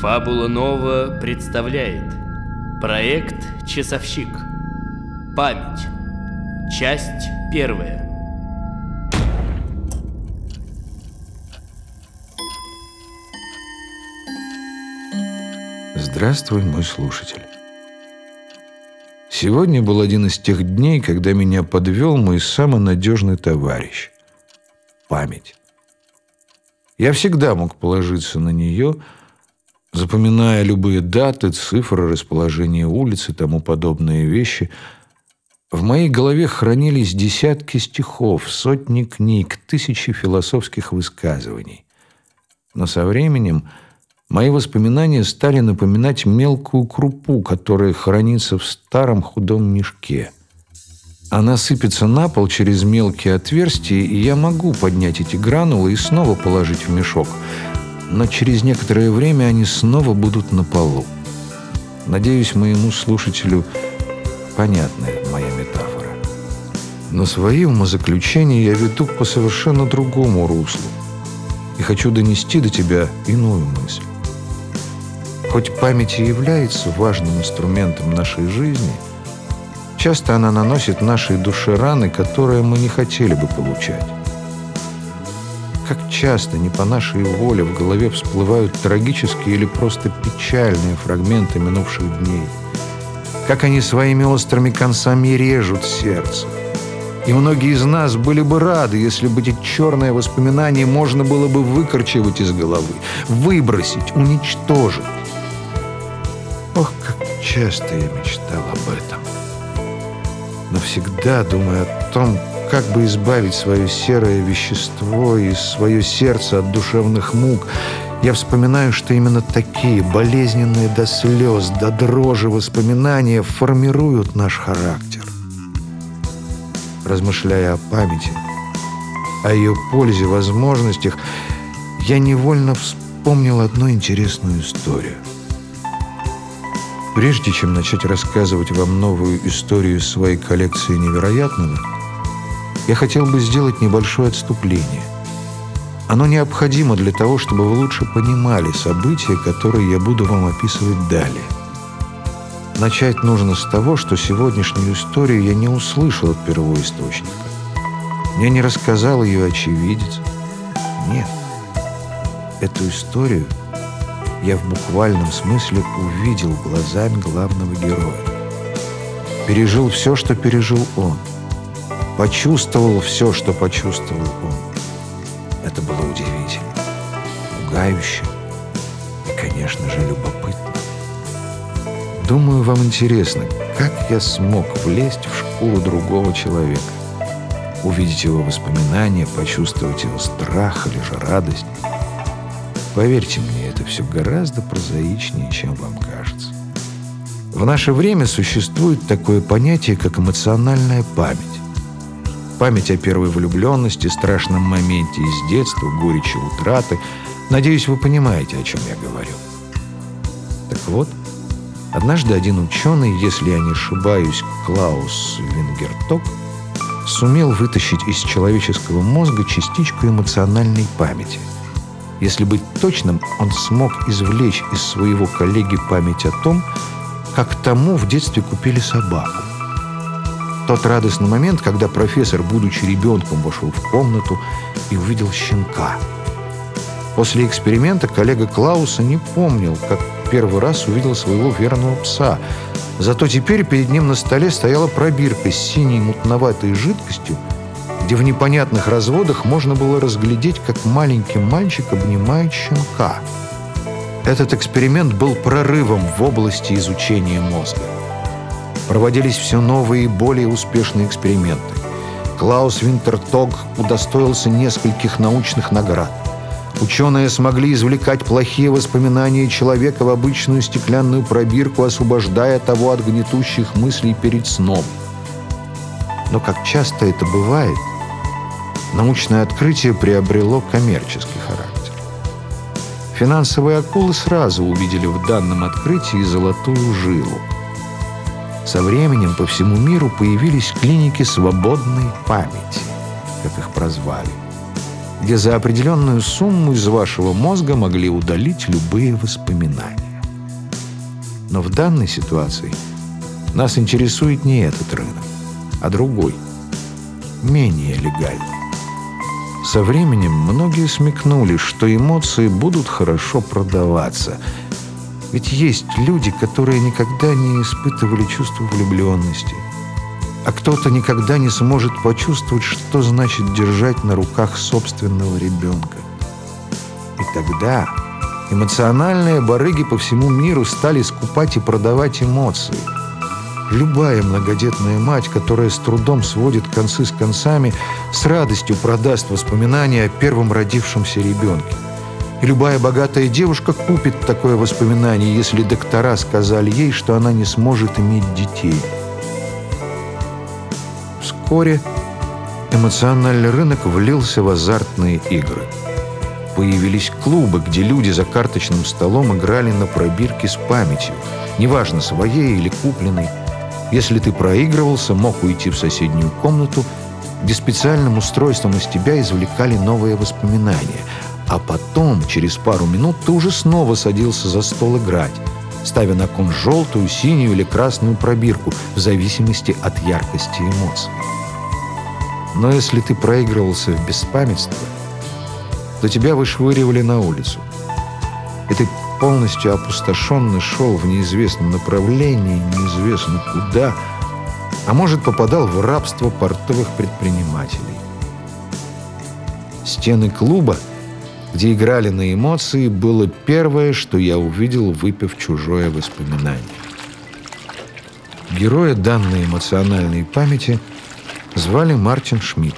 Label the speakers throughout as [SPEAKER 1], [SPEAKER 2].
[SPEAKER 1] Фабула Нова представляет Проект «Часовщик» Память Часть первая
[SPEAKER 2] Здравствуй, мой слушатель. Сегодня был один из тех дней, когда меня подвел мой самый надежный товарищ – память. Я всегда мог положиться на нее, запоминая любые даты, цифры, расположение улиц и тому подобные вещи. В моей голове хранились десятки стихов, сотни книг, тысячи философских высказываний. Но со временем мои воспоминания стали напоминать мелкую крупу, которая хранится в старом худом мешке – она сыпется на пол через мелкие отверстия, и я могу поднять эти гранулы и снова положить в мешок. Но через некоторое время они снова будут на полу. Надеюсь, моему слушателю понятная моя метафора. Но свои умозаключения я веду по совершенно другому руслу. И хочу донести до тебя иную мысль. Хоть память и является важным инструментом нашей жизни – Часто она наносит нашей душе раны, которые мы не хотели бы получать. Как часто не по нашей воле в голове всплывают трагические или просто печальные фрагменты минувших дней. Как они своими острыми концами режут сердце. И многие из нас были бы рады, если бы эти черные воспоминания можно было бы выкорчевать из головы, выбросить, уничтожить. Ох, как часто я мечтал об этом навсегда думая о том, как бы избавить свое серое вещество и свое сердце от душевных мук, я вспоминаю, что именно такие болезненные до слез, до дрожи воспоминания формируют наш характер. Размышляя о памяти, о ее пользе, возможностях, я невольно вспомнил одну интересную историю – Прежде чем начать рассказывать вам новую историю своей коллекции невероятного, я хотел бы сделать небольшое отступление. Оно необходимо для того, чтобы вы лучше понимали события, которые я буду вам описывать далее. Начать нужно с того, что сегодняшнюю историю я не услышал от первоисточника. Мне не рассказал ее очевидец. Нет. Эту историю – я в буквальном смысле увидел глазами главного героя. Пережил все, что пережил он. Почувствовал все, что почувствовал он. Это было удивительно, пугающе и, конечно же, любопытно. Думаю, вам интересно, как я смог влезть в шкуру другого человека, увидеть его воспоминания, почувствовать его страх или же радость. Поверьте мне, это все гораздо прозаичнее, чем вам кажется. В наше время существует такое понятие, как эмоциональная память. Память о первой влюбленности, страшном моменте из детства, горечи утраты. Надеюсь, вы понимаете, о чем я говорю. Так вот, однажды один ученый, если я не ошибаюсь, Клаус Вингерток, сумел вытащить из человеческого мозга частичку эмоциональной памяти – если быть точным, он смог извлечь из своего коллеги память о том, как тому в детстве купили собаку. Тот радостный момент, когда профессор, будучи ребенком, вошел в комнату и увидел щенка. После эксперимента коллега Клауса не помнил, как первый раз увидел своего верного пса. Зато теперь перед ним на столе стояла пробирка с синей мутноватой жидкостью, где в непонятных разводах можно было разглядеть, как маленький мальчик обнимает щенка. Этот эксперимент был прорывом в области изучения мозга. Проводились все новые и более успешные эксперименты. Клаус Винтертог удостоился нескольких научных наград. Ученые смогли извлекать плохие воспоминания человека в обычную стеклянную пробирку, освобождая того от гнетущих мыслей перед сном. Но как часто это бывает – научное открытие приобрело коммерческий характер. Финансовые акулы сразу увидели в данном открытии золотую жилу. Со временем по всему миру появились клиники свободной памяти, как их прозвали. где за определенную сумму из вашего мозга могли удалить любые воспоминания. Но в данной ситуации нас интересует не этот рынок, а другой, менее легальный. Со временем многие смекнули, что эмоции будут хорошо продаваться. Ведь есть люди, которые никогда не испытывали чувство влюбленности – а кто-то никогда не сможет почувствовать, что значит держать на руках собственного ребенка. И тогда эмоциональные барыги по всему миру стали скупать и продавать эмоции. Любая многодетная мать, которая с трудом сводит концы с концами, с радостью продаст воспоминания о первом родившемся ребенке. И любая богатая девушка купит такое воспоминание, если доктора сказали ей, что она не сможет иметь детей – Вскоре эмоциональный рынок влился в азартные игры. Появились клубы, где люди за карточным столом играли на пробирки с памятью, неважно, своей или купленной. Если ты проигрывался, мог уйти в соседнюю комнату, где специальным устройством из тебя извлекали новые воспоминания. А потом, через пару минут, ты уже снова садился за стол играть, ставя на кон желтую, синюю или красную пробирку, в зависимости от яркости эмоций. Но если ты проигрывался в беспамятство, то тебя вышвыривали на улицу. И ты полностью опустошенно шел в неизвестном направлении, неизвестно куда, а может, попадал в рабство портовых предпринимателей. Стены клуба, где играли на эмоции, было первое, что я увидел, выпив чужое воспоминание. Героя данной эмоциональной памяти – Звали Мартин Шмидт.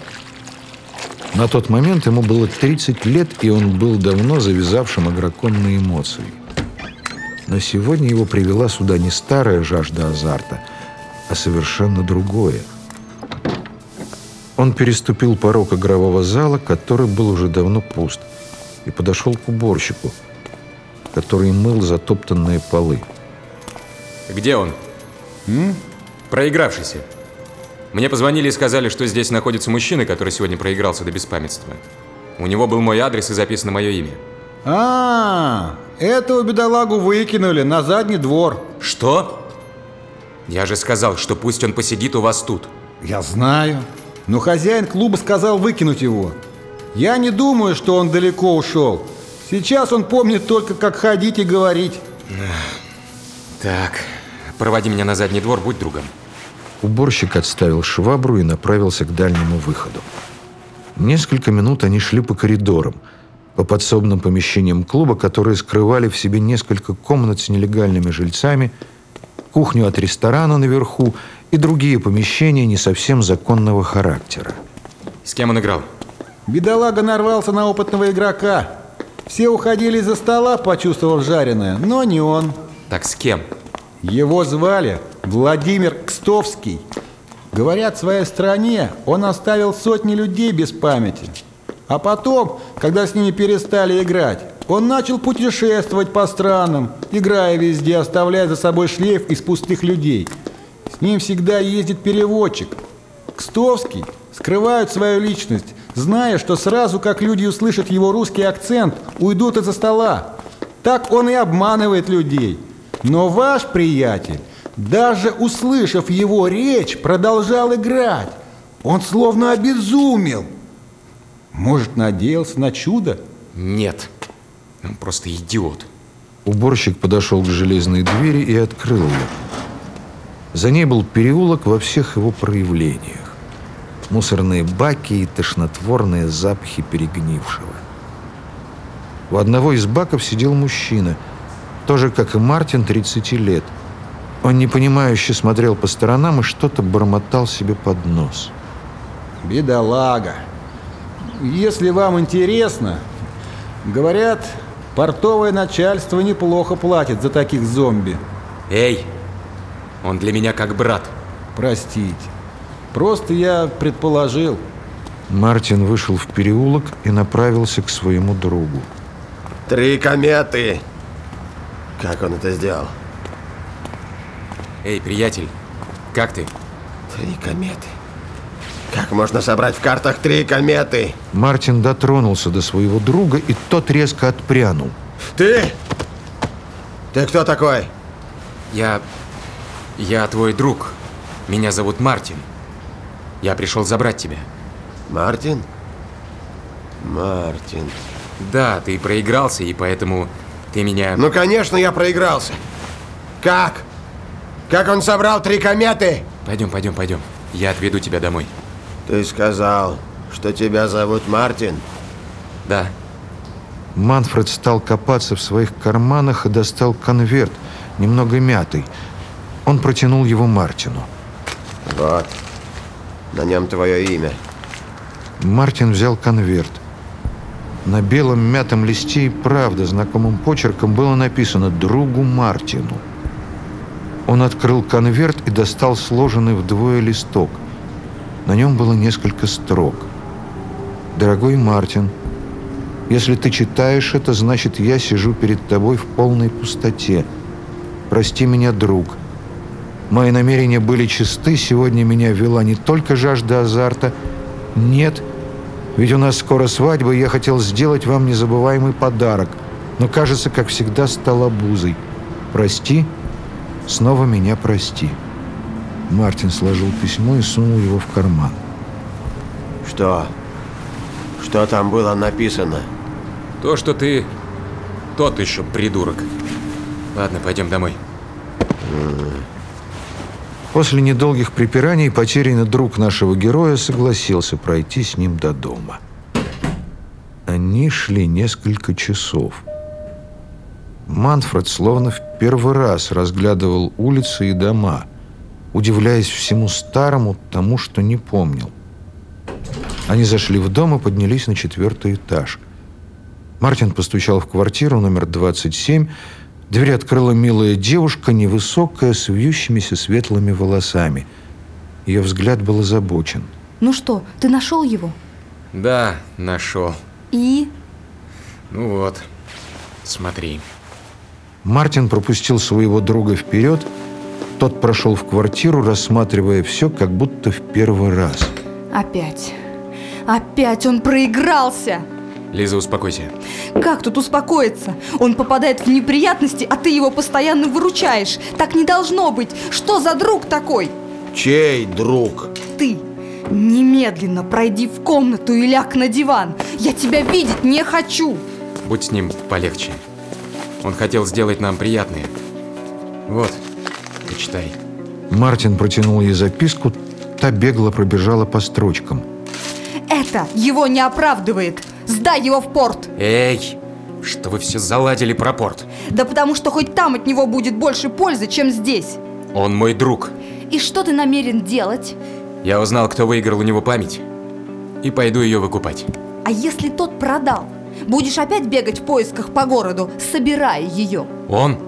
[SPEAKER 2] На тот момент ему было 30 лет, и он был давно завязавшим игроком на эмоции. Но сегодня его привела сюда не старая жажда азарта, а совершенно другое. Он переступил порог игрового зала, который был уже давно пуст, и подошел к уборщику, который мыл затоптанные полы.
[SPEAKER 3] Где он? М? Проигравшийся. Мне позвонили и сказали, что здесь находится мужчина, который сегодня проигрался до беспамятства. У него был мой адрес и записано мое имя.
[SPEAKER 4] А, -а, -а этого бедолагу выкинули на задний двор.
[SPEAKER 3] Что? Я же сказал, что пусть он посидит у вас тут.
[SPEAKER 4] Я знаю. Но хозяин клуба сказал выкинуть его. Я не думаю, что он далеко ушел. Сейчас он помнит только, как ходить и говорить.
[SPEAKER 3] Так, проводи меня на задний двор, будь другом.
[SPEAKER 2] Уборщик отставил швабру и направился к дальнему выходу. Несколько минут они шли по коридорам, по подсобным помещениям клуба, которые скрывали в себе несколько комнат с нелегальными жильцами, кухню от ресторана наверху и другие помещения не совсем законного характера.
[SPEAKER 3] С кем он играл?
[SPEAKER 4] Бедолага нарвался на опытного игрока. Все уходили из-за стола, почувствовав жареное, но не он.
[SPEAKER 3] Так с кем?
[SPEAKER 4] Его звали Владимир Кстовский. Говорят, в своей стране он оставил сотни людей без памяти. А потом, когда с ними перестали играть, он начал путешествовать по странам, играя везде, оставляя за собой шлейф из пустых людей. С ним всегда ездит переводчик. Кстовский скрывает свою личность, зная, что сразу, как люди услышат его русский акцент, уйдут из-за стола. Так он и обманывает людей – но ваш приятель, даже услышав его речь, продолжал играть. Он словно обезумел. Может, надеялся на чудо?
[SPEAKER 3] Нет, он просто идиот.
[SPEAKER 2] Уборщик подошел к железной двери и открыл ее. За ней был переулок во всех его проявлениях. Мусорные баки и тошнотворные запахи перегнившего. У одного из баков сидел мужчина – тоже, как и Мартин, 30 лет. Он непонимающе смотрел по сторонам и что-то бормотал себе под нос.
[SPEAKER 4] Бедолага. Если вам интересно, говорят, портовое начальство неплохо платит за таких зомби.
[SPEAKER 3] Эй, он для меня как брат.
[SPEAKER 4] Простите. Просто я предположил.
[SPEAKER 2] Мартин вышел в переулок и направился к своему другу.
[SPEAKER 5] Три кометы как он это сделал?
[SPEAKER 3] Эй, приятель, как ты?
[SPEAKER 5] Три кометы. Как можно собрать в картах три кометы?
[SPEAKER 2] Мартин дотронулся до своего друга, и тот резко отпрянул.
[SPEAKER 5] Ты? Ты кто такой?
[SPEAKER 3] Я... Я твой друг. Меня зовут Мартин. Я пришел забрать тебя.
[SPEAKER 5] Мартин? Мартин.
[SPEAKER 3] Да, ты проигрался, и поэтому ты меня...
[SPEAKER 5] Ну, конечно, я проигрался. Как? Как он собрал три кометы?
[SPEAKER 3] Пойдем, пойдем, пойдем. Я отведу тебя домой.
[SPEAKER 5] Ты сказал, что тебя зовут Мартин?
[SPEAKER 3] Да.
[SPEAKER 2] Манфред стал копаться в своих карманах и достал конверт, немного мятый. Он протянул его Мартину.
[SPEAKER 5] Вот. На нем твое имя.
[SPEAKER 2] Мартин взял конверт. На белом мятом листе и правда знакомым почерком было написано «Другу Мартину». Он открыл конверт и достал сложенный вдвое листок. На нем было несколько строк. «Дорогой Мартин, если ты читаешь это, значит, я сижу перед тобой в полной пустоте. Прости меня, друг. Мои намерения были чисты, сегодня меня вела не только жажда азарта. Нет, ведь у нас скоро свадьба, и я хотел сделать вам незабываемый подарок, но, кажется, как всегда, стал обузой. Прости, снова меня прости». Мартин сложил письмо и сунул его в карман.
[SPEAKER 5] Что? Что там было написано?
[SPEAKER 3] То, что ты... Тот еще придурок. Ладно, пойдем домой.
[SPEAKER 2] После недолгих припираний потерянный друг нашего героя согласился пройти с ним до дома. Они шли несколько часов. Манфред словно в первый раз разглядывал улицы и дома, удивляясь всему старому, тому, что не помнил. Они зашли в дом и поднялись на четвертый этаж. Мартин постучал в квартиру номер 27, Дверь открыла милая девушка, невысокая, с вьющимися светлыми волосами. Ее взгляд был озабочен.
[SPEAKER 6] Ну что, ты нашел его?
[SPEAKER 3] Да, нашел.
[SPEAKER 6] И?
[SPEAKER 3] Ну вот, смотри.
[SPEAKER 2] Мартин пропустил своего друга вперед. Тот прошел в квартиру, рассматривая все, как будто в первый раз.
[SPEAKER 6] Опять. Опять он проигрался.
[SPEAKER 3] Лиза, успокойся.
[SPEAKER 6] Как тут успокоиться? Он попадает в неприятности, а ты его постоянно выручаешь. Так не должно быть. Что за друг такой?
[SPEAKER 5] Чей друг?
[SPEAKER 6] Ты. Немедленно пройди в комнату и ляг на диван. Я тебя видеть не хочу.
[SPEAKER 3] Будь с ним полегче. Он хотел сделать нам приятное. Вот, почитай.
[SPEAKER 2] Мартин протянул ей записку, та бегло пробежала по строчкам.
[SPEAKER 6] Это его не оправдывает. Сдай его в порт.
[SPEAKER 3] Эй, что вы все заладили про порт?
[SPEAKER 6] Да потому что хоть там от него будет больше пользы, чем здесь.
[SPEAKER 3] Он мой друг.
[SPEAKER 6] И что ты намерен делать?
[SPEAKER 3] Я узнал, кто выиграл у него память. И пойду ее выкупать.
[SPEAKER 6] А если тот продал? Будешь опять бегать в поисках по городу, собирая ее?
[SPEAKER 3] Он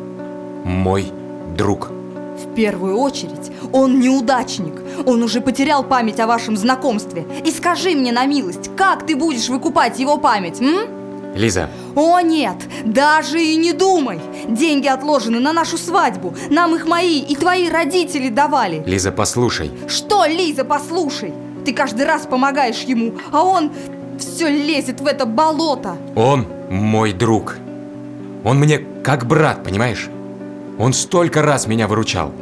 [SPEAKER 3] мой друг.
[SPEAKER 6] В первую очередь, он неудачник. Он уже потерял память о вашем знакомстве. И скажи мне на милость, как ты будешь выкупать его память, м?
[SPEAKER 3] Лиза,
[SPEAKER 6] О нет, даже и не думай. Деньги отложены на нашу свадьбу. Нам их мои и твои родители давали.
[SPEAKER 3] Лиза, послушай.
[SPEAKER 6] Что, Лиза, послушай? Ты каждый раз помогаешь ему, а он все лезет в это болото.
[SPEAKER 3] Он мой друг. Он мне как брат, понимаешь? Он столько раз меня выручал.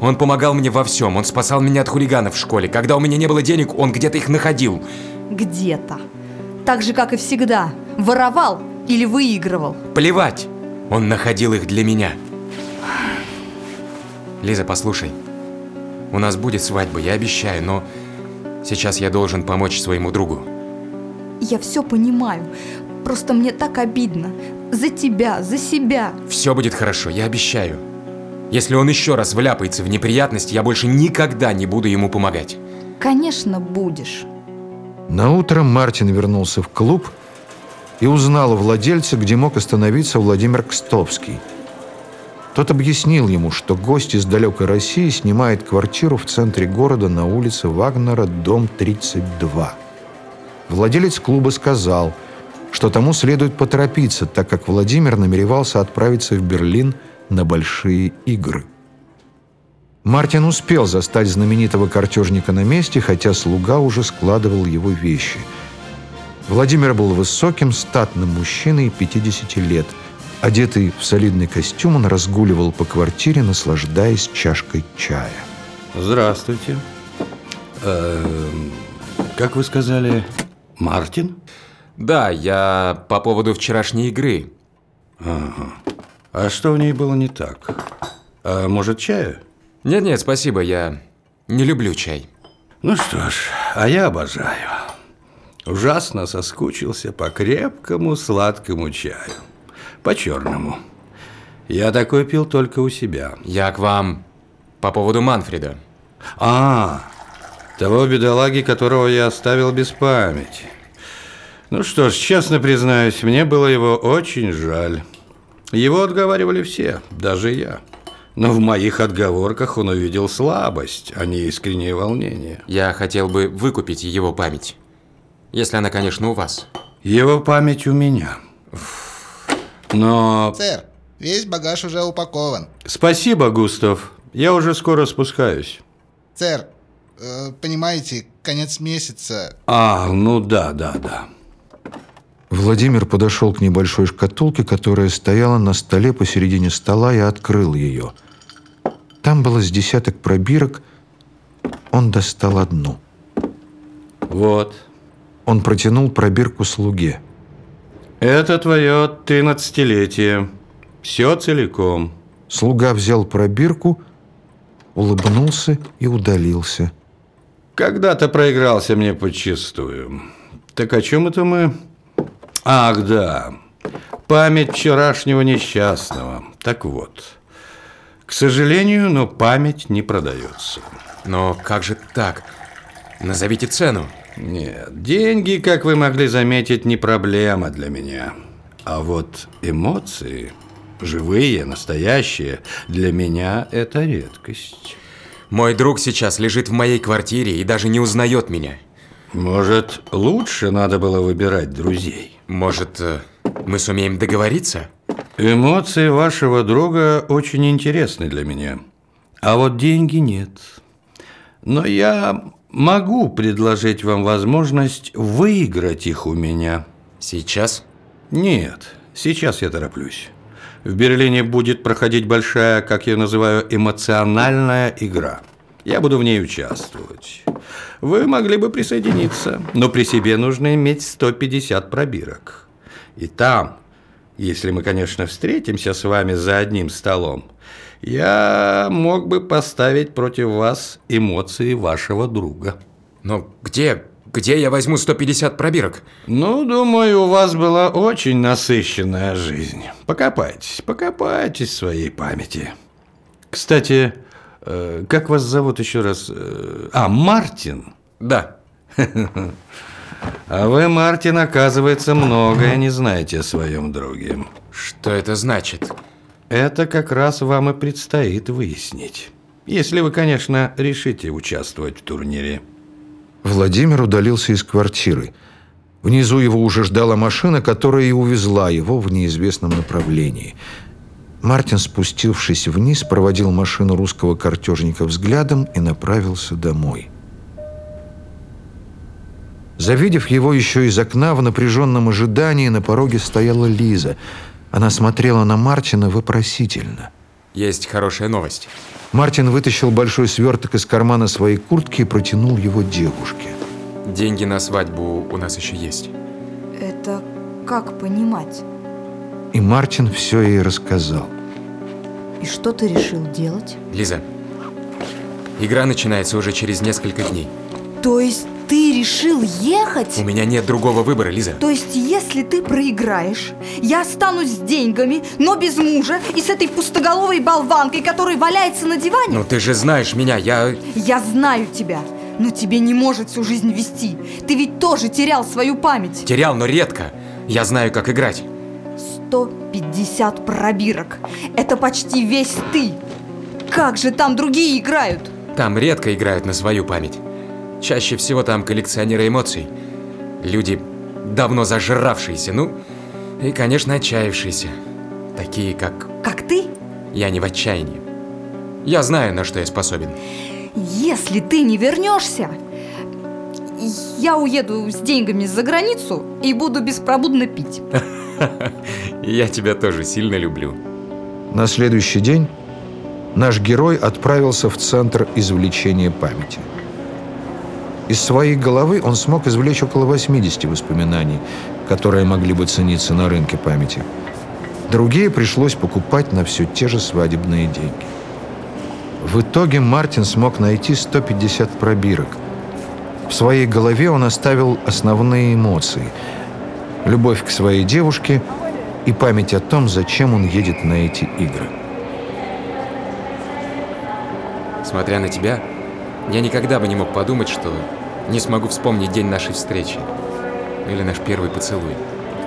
[SPEAKER 3] Он помогал мне во всем. Он спасал меня от хулиганов в школе. Когда у меня не было денег, он где-то их находил.
[SPEAKER 6] Где-то. Так же, как и всегда. Воровал или выигрывал.
[SPEAKER 3] Плевать. Он находил их для меня. Лиза, послушай. У нас будет свадьба, я обещаю, но сейчас я должен помочь своему другу.
[SPEAKER 6] Я все понимаю. Просто мне так обидно. За тебя, за себя.
[SPEAKER 3] Все будет хорошо, я обещаю. Если он еще раз вляпается в неприятность, я больше никогда не буду ему помогать.
[SPEAKER 6] Конечно, будешь.
[SPEAKER 2] На утро Мартин вернулся в клуб и узнал у владельца, где мог остановиться Владимир Кстовский. Тот объяснил ему, что гость из далекой России снимает квартиру в центре города на улице Вагнера, дом 32. Владелец клуба сказал, что тому следует поторопиться, так как Владимир намеревался отправиться в Берлин на большие игры. Мартин успел застать знаменитого картежника на месте, хотя слуга уже складывал его вещи. Владимир был высоким, статным мужчиной 50 лет. Одетый в солидный костюм, он разгуливал по квартире, наслаждаясь чашкой чая.
[SPEAKER 7] Здравствуйте. Эм, как вы сказали, Мартин?
[SPEAKER 3] Да, я по поводу вчерашней игры.
[SPEAKER 7] А что в ней было не так? А может, чаю?
[SPEAKER 3] Нет-нет, спасибо, я не люблю чай.
[SPEAKER 7] Ну что ж, а я обожаю. Ужасно соскучился по крепкому сладкому чаю. По черному. Я такой пил только у себя.
[SPEAKER 3] Я к вам по поводу Манфреда.
[SPEAKER 7] А, того бедолаги, которого я оставил без памяти. Ну что ж, честно признаюсь, мне было его очень жаль. Его отговаривали все, даже я. Но в моих отговорках он увидел слабость, а не искреннее волнение.
[SPEAKER 3] Я хотел бы выкупить его память. Если она, конечно, у вас.
[SPEAKER 7] Его память у меня. Но
[SPEAKER 8] Сэр, весь багаж уже упакован.
[SPEAKER 7] спасибо, Густав. Я уже скоро спускаюсь.
[SPEAKER 8] Сэр, э, понимаете, конец месяца.
[SPEAKER 7] А, ну да, да, да.
[SPEAKER 2] Владимир подошел к небольшой шкатулке, которая стояла на столе посередине стола и открыл ее. Там было с десяток пробирок. Он достал одну.
[SPEAKER 7] Вот.
[SPEAKER 2] Он протянул пробирку слуге.
[SPEAKER 7] Это твое тринадцатилетие. Все целиком.
[SPEAKER 2] Слуга взял пробирку, улыбнулся и удалился.
[SPEAKER 7] Когда-то проигрался мне подчистую. Так о чем это мы? Ах, да. Память вчерашнего несчастного. Так вот. К сожалению, но память не продается.
[SPEAKER 3] Но как же так? Назовите цену.
[SPEAKER 7] Нет, деньги, как вы могли заметить, не проблема для меня. А вот эмоции, живые, настоящие, для меня это редкость.
[SPEAKER 3] Мой друг сейчас лежит в моей квартире и даже не узнает меня.
[SPEAKER 7] Может, лучше надо было выбирать друзей?
[SPEAKER 3] Может, э, мы сумеем договориться?
[SPEAKER 7] Эмоции вашего друга очень интересны для меня. А вот деньги нет. Но я могу предложить вам возможность выиграть их у меня.
[SPEAKER 3] Сейчас?
[SPEAKER 7] Нет, сейчас я тороплюсь. В Берлине будет проходить большая, как я называю, эмоциональная игра. Я буду в ней участвовать. Вы могли бы присоединиться, но при себе нужно иметь 150 пробирок. И там, если мы, конечно, встретимся с вами за одним столом, я мог бы поставить против вас эмоции вашего друга.
[SPEAKER 3] Но где, где я возьму 150 пробирок?
[SPEAKER 7] Ну, думаю, у вас была очень насыщенная жизнь. Покопайтесь, покопайтесь в своей памяти. Кстати, как вас зовут еще раз? Э, А, Мартин.
[SPEAKER 3] Да.
[SPEAKER 7] А вы, Мартин, оказывается, многое не знаете о своем друге.
[SPEAKER 3] Что это значит?
[SPEAKER 7] Это как раз вам и предстоит выяснить. Если вы, конечно, решите участвовать в турнире.
[SPEAKER 2] Владимир удалился из квартиры. Внизу его уже ждала машина, которая и увезла его в неизвестном направлении. Мартин, спустившись вниз, проводил машину русского картежника взглядом и направился домой. Завидев его еще из окна, в напряженном ожидании на пороге стояла Лиза. Она смотрела на Мартина вопросительно.
[SPEAKER 3] Есть хорошая новость.
[SPEAKER 2] Мартин вытащил большой сверток из кармана своей куртки и протянул его девушке.
[SPEAKER 3] Деньги на свадьбу у нас еще есть.
[SPEAKER 6] Это как понимать?
[SPEAKER 2] И Мартин все ей рассказал.
[SPEAKER 6] И что ты решил делать?
[SPEAKER 3] Лиза, игра начинается уже через несколько дней.
[SPEAKER 6] То есть ты решил ехать?
[SPEAKER 3] У меня нет другого выбора, Лиза.
[SPEAKER 6] То есть, если ты проиграешь, я останусь с деньгами, но без мужа и с этой пустоголовой болванкой, которая валяется на диване?
[SPEAKER 3] Ну ты же знаешь меня, я...
[SPEAKER 6] Я знаю тебя, но тебе не может всю жизнь вести. Ты ведь тоже терял свою память.
[SPEAKER 3] Терял, но редко. Я знаю, как играть.
[SPEAKER 6] 150 пробирок. Это почти весь ты. Как же там другие играют?
[SPEAKER 3] Там редко играют на свою память. Чаще всего там коллекционеры эмоций. Люди, давно зажравшиеся, ну, и, конечно, отчаявшиеся. Такие, как
[SPEAKER 6] Как ты?
[SPEAKER 3] я не в отчаянии. Я знаю, на что я способен.
[SPEAKER 6] Если ты не вернешься, я уеду с деньгами за границу и буду беспробудно пить.
[SPEAKER 3] Я тебя тоже сильно люблю.
[SPEAKER 2] На следующий день наш герой отправился в Центр извлечения памяти. Из своей головы он смог извлечь около 80 воспоминаний, которые могли бы цениться на рынке памяти. Другие пришлось покупать на все те же свадебные деньги. В итоге Мартин смог найти 150 пробирок. В своей голове он оставил основные эмоции – любовь к своей девушке и память о том, зачем он едет на эти игры.
[SPEAKER 3] Смотря на тебя, я никогда бы не мог подумать, что не смогу вспомнить день нашей встречи. Или наш первый поцелуй.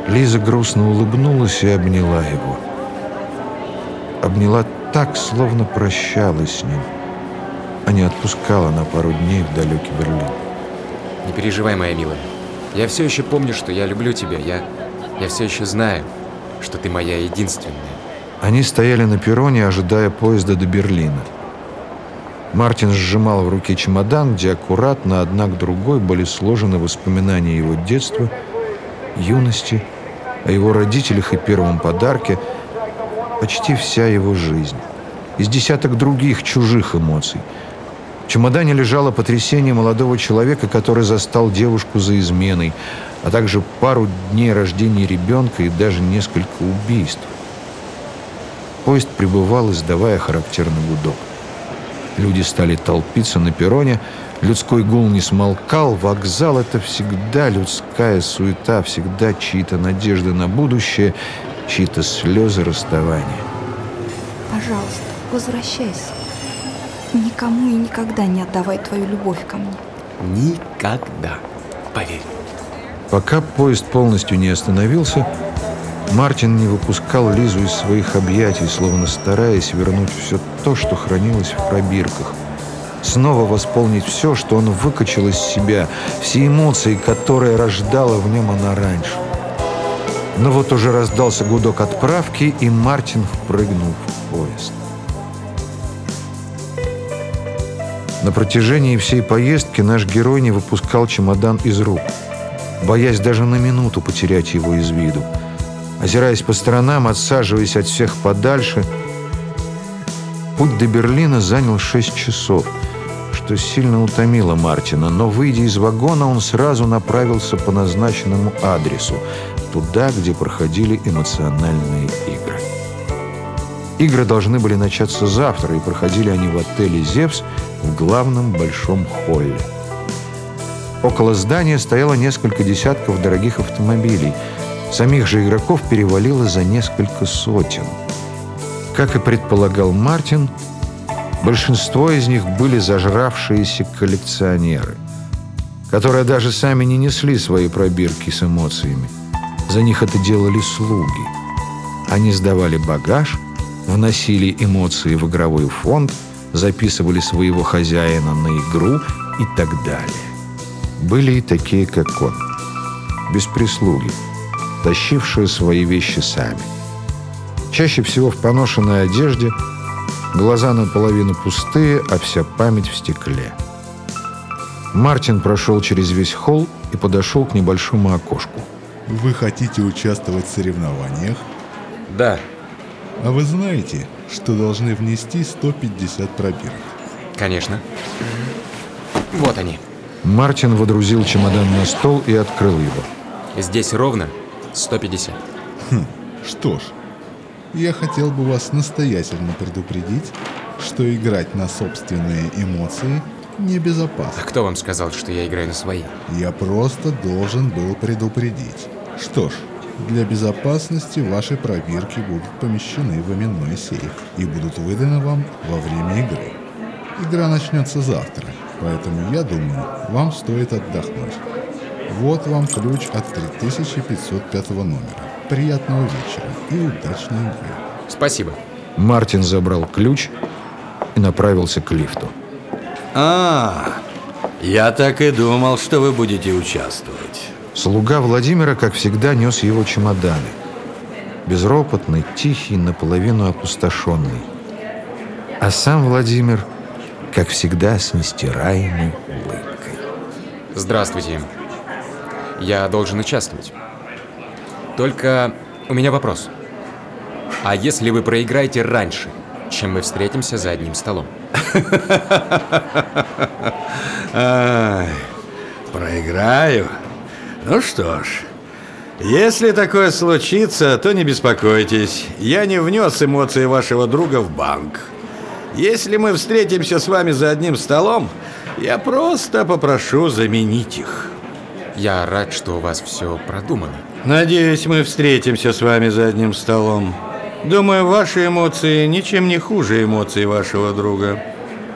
[SPEAKER 2] Лиза грустно улыбнулась и обняла его. Обняла так, словно прощалась с ним, а не отпускала на пару дней в далекий Берлин.
[SPEAKER 3] Не переживай, моя милая. Я все еще помню, что я люблю тебя. Я, я все еще знаю, что ты моя единственная.
[SPEAKER 2] Они стояли на перроне, ожидая поезда до Берлина. Мартин сжимал в руке чемодан, где аккуратно одна к другой были сложены воспоминания его детства, юности, о его родителях и первом подарке, почти вся его жизнь. Из десяток других чужих эмоций. Чемодане лежало потрясение молодого человека, который застал девушку за изменой, а также пару дней рождения ребенка и даже несколько убийств. Поезд прибывал, издавая характерный гудок. Люди стали толпиться на перроне, людской гул не смолкал, вокзал — это всегда людская суета, всегда чьи-то надежды на будущее, чьи-то слезы расставания.
[SPEAKER 6] Пожалуйста, возвращайся. Никому и никогда не отдавай твою любовь ко мне.
[SPEAKER 3] Никогда. Поверь.
[SPEAKER 2] Пока поезд полностью не остановился, Мартин не выпускал Лизу из своих объятий, словно стараясь вернуть все то, что хранилось в пробирках. Снова восполнить все, что он выкачал из себя, все эмоции, которые рождала в нем она раньше. Но вот уже раздался гудок отправки, и Мартин впрыгнул в поезд. На протяжении всей поездки наш герой не выпускал чемодан из рук, боясь даже на минуту потерять его из виду. Озираясь по сторонам, отсаживаясь от всех подальше, путь до Берлина занял 6 часов, что сильно утомило Мартина, но, выйдя из вагона, он сразу направился по назначенному адресу, туда, где проходили эмоциональные игры. Игры должны были начаться завтра, и проходили они в отеле «Зевс» в главном большом холле. Около здания стояло несколько десятков дорогих автомобилей. Самих же игроков перевалило за несколько сотен. Как и предполагал Мартин, большинство из них были зажравшиеся коллекционеры, которые даже сами не несли свои пробирки с эмоциями. За них это делали слуги. Они сдавали багаж, вносили эмоции в игровой фонд, записывали своего хозяина на игру и так далее. Были и такие, как он, без прислуги, тащившие свои вещи сами. Чаще всего в поношенной одежде, глаза наполовину пустые, а вся память в стекле. Мартин прошел через весь холл и подошел к небольшому окошку.
[SPEAKER 9] Вы хотите участвовать в соревнованиях?
[SPEAKER 3] Да,
[SPEAKER 9] А вы знаете, что должны внести 150 пробирок?
[SPEAKER 3] конечно. Вот они.
[SPEAKER 2] Мартин водрузил чемодан на стол и открыл его.
[SPEAKER 3] Здесь ровно 150.
[SPEAKER 9] Что ж, я хотел бы вас настоятельно предупредить, что играть на собственные эмоции небезопасно.
[SPEAKER 3] А кто вам сказал, что я играю на свои?
[SPEAKER 9] Я просто должен был предупредить. Что ж, для безопасности ваши пробирки будут помещены в именной сейф и будут выданы вам во время игры. Игра начнется завтра, поэтому я думаю, вам стоит отдохнуть. Вот вам ключ от 3505 номера. Приятного вечера и удачной игры.
[SPEAKER 3] Спасибо.
[SPEAKER 2] Мартин забрал ключ и направился к лифту.
[SPEAKER 7] А, я так и думал, что вы будете участвовать.
[SPEAKER 2] Слуга Владимира, как всегда, нес его чемоданы. Безропотный, тихий, наполовину опустошенный. А сам Владимир, как всегда, с нестираемой улыбкой.
[SPEAKER 3] Здравствуйте. Я должен участвовать. Только у меня вопрос. А если вы проиграете раньше, чем мы встретимся за одним столом?
[SPEAKER 7] Ай, проиграю? Ну что ж, если такое случится, то не беспокойтесь. Я не внес эмоции вашего друга в банк. Если мы встретимся с вами за одним столом, я просто попрошу заменить их.
[SPEAKER 3] Я рад, что у вас все продумано.
[SPEAKER 7] Надеюсь, мы встретимся с вами за одним столом. Думаю, ваши эмоции ничем не хуже эмоций вашего друга.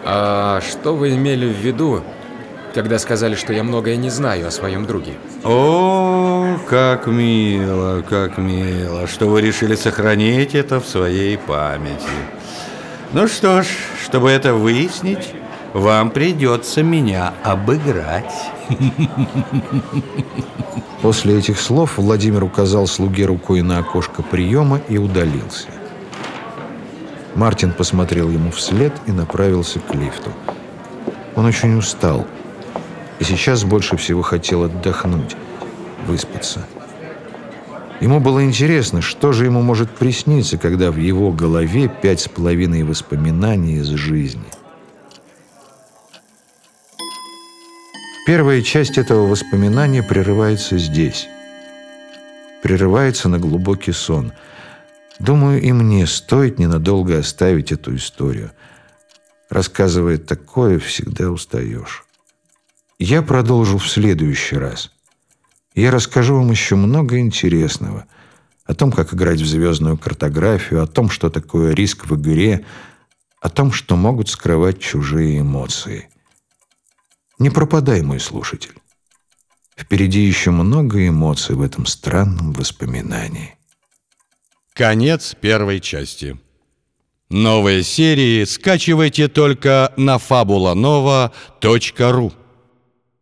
[SPEAKER 3] А что вы имели в виду, когда сказали, что я многое не знаю о своем друге?
[SPEAKER 7] О, как мило, как мило, что вы решили сохранить это в своей памяти. Ну что ж, чтобы это выяснить, вам придется меня обыграть.
[SPEAKER 2] После этих слов Владимир указал слуге рукой на окошко приема и удалился. Мартин посмотрел ему вслед и направился к лифту. Он очень устал и сейчас больше всего хотел отдохнуть, выспаться. Ему было интересно, что же ему может присниться, когда в его голове пять с половиной воспоминаний из жизни. Первая часть этого воспоминания прерывается здесь. Прерывается на глубокий сон. Думаю, и мне стоит ненадолго оставить эту историю. Рассказывая такое, всегда устаешь. Я продолжу в следующий раз. Я расскажу вам еще много интересного. О том, как играть в звездную картографию, о том, что такое риск в игре, о том, что могут скрывать чужие эмоции. Не пропадай, мой слушатель. Впереди еще много эмоций в этом странном воспоминании.
[SPEAKER 10] Конец первой части. Новые серии скачивайте только на fabulanova.ru